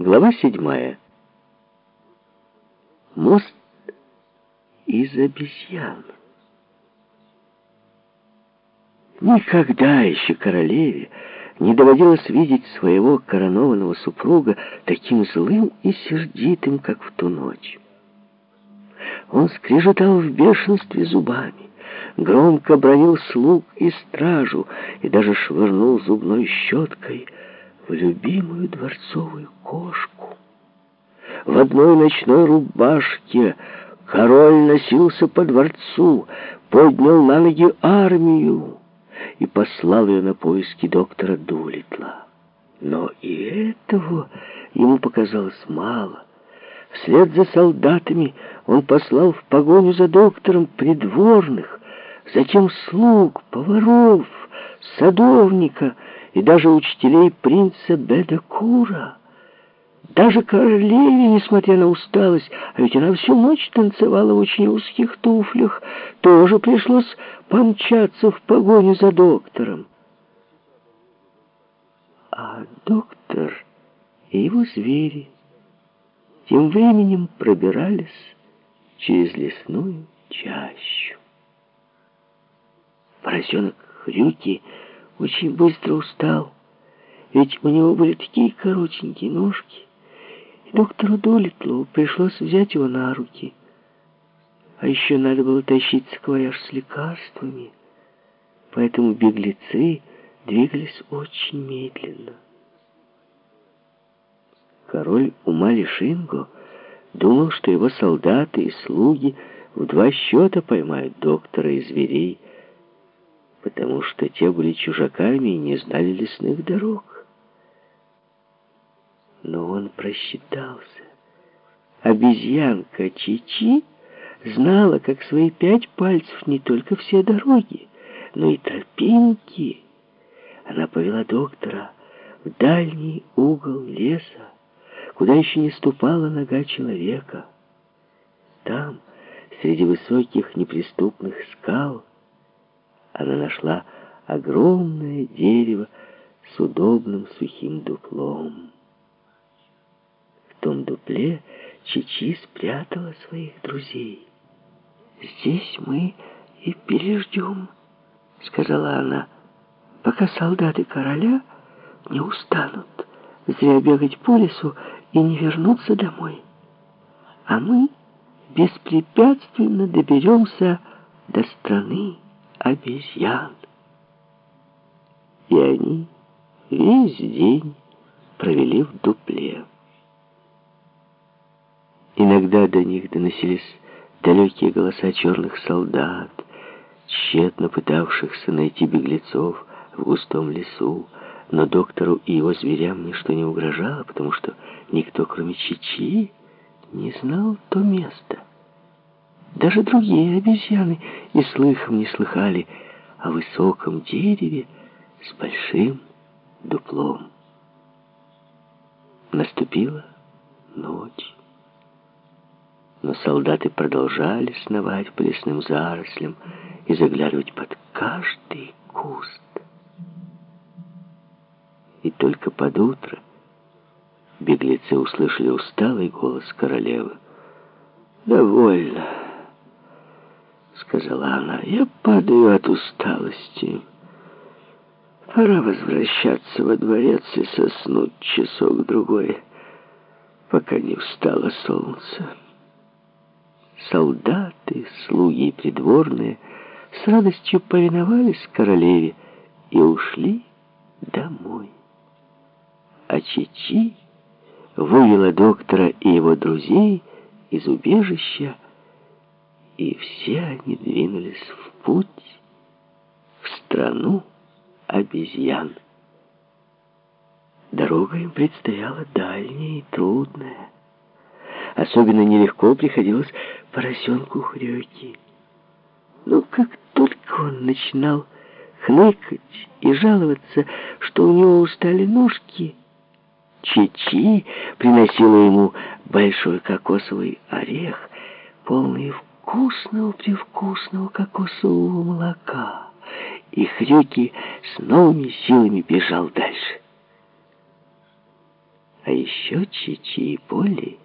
Глава седьмая. Мост из обезьян. Никогда еще королеве не доводилось видеть своего коронованного супруга таким злым и сердитым, как в ту ночь. Он скрежетал в бешенстве зубами, громко бронил слуг и стражу и даже швырнул зубной щеткой в любимую дворцовую кошку. В одной ночной рубашке король носился по дворцу, поднял на ноги армию и послал ее на поиски доктора Дулитла. Но и этого ему показалось мало. Вслед за солдатами он послал в погоню за доктором придворных, затем слуг, поваров, садовника и даже учителей принца Бедакура. Даже королеве, несмотря на усталость, а ведь она всю ночь танцевала в очень узких туфлях, тоже пришлось помчаться в погоню за доктором. А доктор и его звери тем временем пробирались через лесную чащу. Поросенок Хрюки очень быстро устал, ведь у него были такие коротенькие ножки, и доктору Долитлу пришлось взять его на руки. А еще надо было тащить саквояж с лекарствами, поэтому беглецы двигались очень медленно. Король Умали Шинго думал, что его солдаты и слуги в два счета поймают доктора и зверей, потому что те были чужаками и не знали лесных дорог. Но он просчитался. Обезьянка Чичи знала, как свои пять пальцев, не только все дороги, но и тропинки. Она повела доктора в дальний угол леса, куда еще не ступала нога человека. Там, среди высоких неприступных скал, она нашла огромное дерево с удобным сухим дуплом. В том дупле Чичи спрятала своих друзей. «Здесь мы и переждем», — сказала она, «пока солдаты короля не устанут зря бегать по лесу и не вернуться домой. А мы беспрепятственно доберемся до страны обезьян. И они весь день провели в дупле. Иногда до них доносились далекие голоса черных солдат, тщетно пытавшихся найти беглецов в густом лесу, но доктору и его зверям ничто не угрожало, потому что никто, кроме Чичи, не знал то место. Даже другие обезьяны и слыхом не слыхали о высоком дереве с большим дуплом. Наступила ночь. Но солдаты продолжали сновать по лесным зарослям и заглядывать под каждый куст. И только под утро беглецы услышали усталый голос королевы. «Довольно», — сказала она, — «я падаю от усталости. Пора возвращаться во дворец и соснуть часок-другой, пока не встало солнце». Солдаты, слуги и придворные с радостью повиновались королеве и ушли домой а Чичи вывела доктора и его друзей из убежища, и все они двинулись в путь в страну обезьян. Дорога им предстояла дальняя и трудная. Особенно нелегко приходилось поросенку Хрёки. Но как только он начинал хныкать и жаловаться, что у него устали ножки, Чичи приносила ему большой кокосовый орех, полный вкусного-привкусного кокосового молока. И Хрюки с новыми силами бежал дальше. А еще Чичи и Полли